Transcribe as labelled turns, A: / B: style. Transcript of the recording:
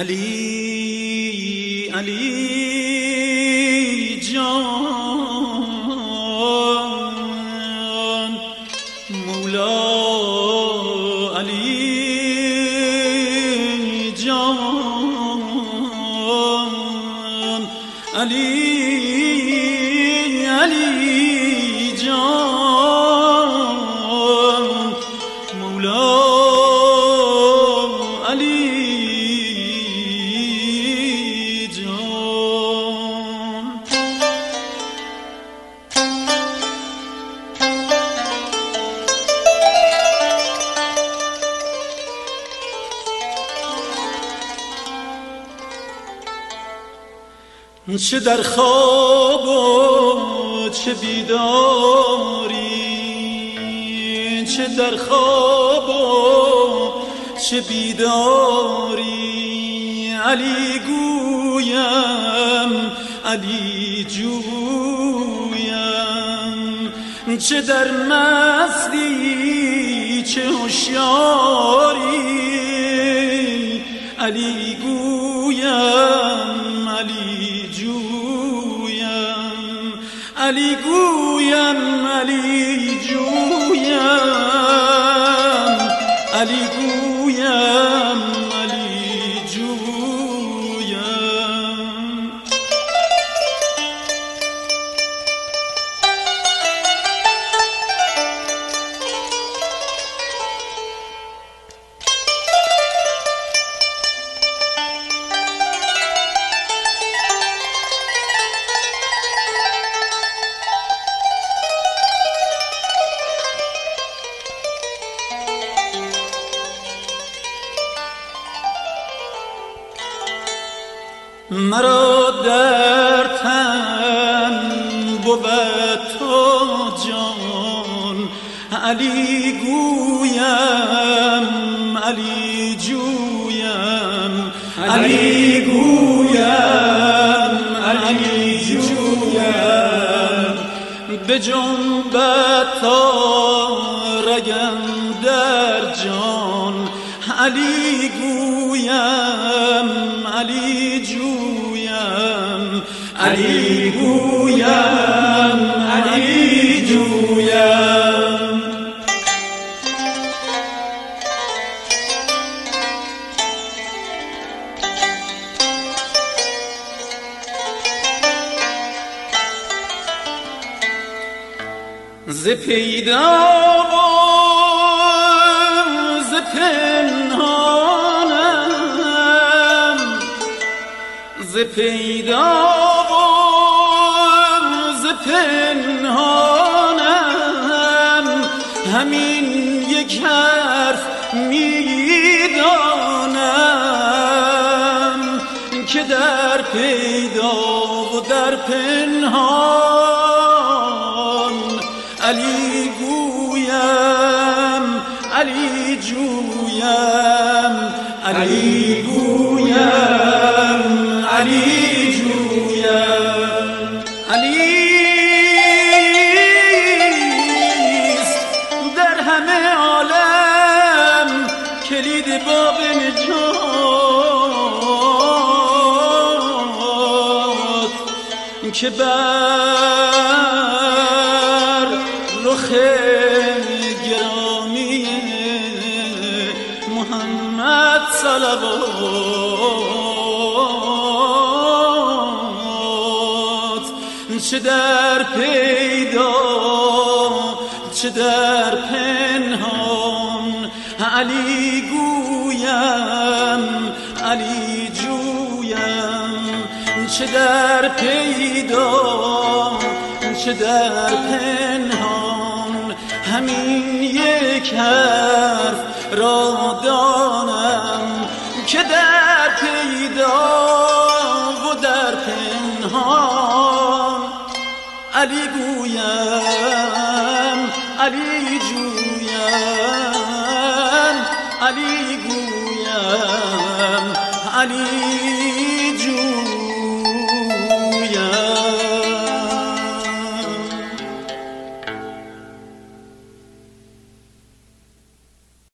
A: علی علی چه در خواب و چه بیداری؟ چه در خواب و چه بیداری؟ علی گویم علی جویم. چه در مستی چه هوشیاری؟ علی گویم. علی مرا در تن بود تو جان. علی گویم علی جویم علی گویم علی جویم. به جنبت رگم در جان. علی گویم. علی گویم علی جویم. ز پیدا ز ز پیدا همین یک حرف می‌دانم که در پیدا و در پنهان علی گویم علی جویم علی گویم علی جویم علیست که بر رخ گرامی محمد صلوات. چه در پیدا چه در پنهان علی گویم چه در پیدا چه در پنهان. همین یک حرف را دانم که در پیدا و در پنهان. علی گویم علی جویم علی گویم علی